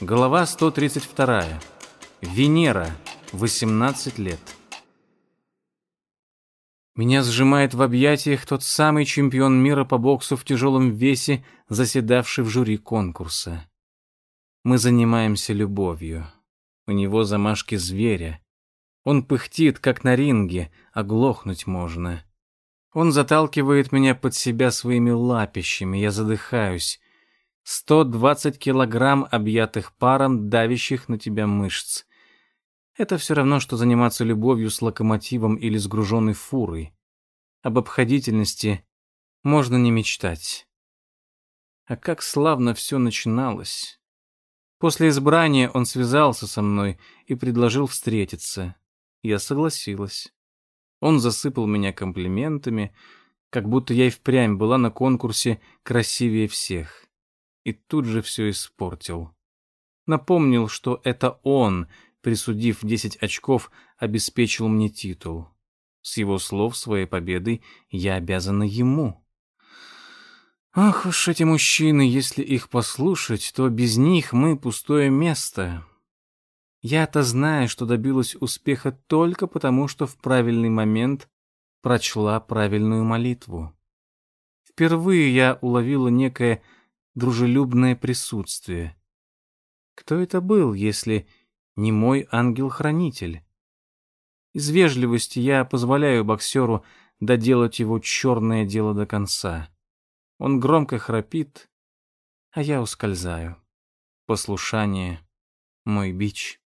Глава 132. Венера. 18 лет. Меня сжимает в объятиях тот самый чемпион мира по боксу в тяжелом весе, заседавший в жюри конкурса. Мы занимаемся любовью. У него замашки зверя. Он пыхтит, как на ринге, оглохнуть можно. Он заталкивает меня под себя своими лапищами, я задыхаюсь. 120 килограмм объятых паром, давящих на тебя мышц. Это все равно, что заниматься любовью с локомотивом или с груженной фурой. Об обходительности можно не мечтать. А как славно все начиналось. После избрания он связался со мной и предложил встретиться. Я согласилась. Он засыпал меня комплиментами, как будто я и впрямь была на конкурсе красивее всех и тут же все испортил. Напомнил, что это он, присудив 10 очков, обеспечил мне титул. С его слов своей победой я обязана ему. Ах уж эти мужчины, если их послушать, то без них мы пустое место. Я-то знаю, что добилась успеха только потому, что в правильный момент прочла правильную молитву. Впервые я уловила некое дружелюбное присутствие. Кто это был, если не мой ангел-хранитель? Из вежливости я позволяю боксеру доделать его черное дело до конца. Он громко храпит, а я ускользаю. Послушание — мой бич.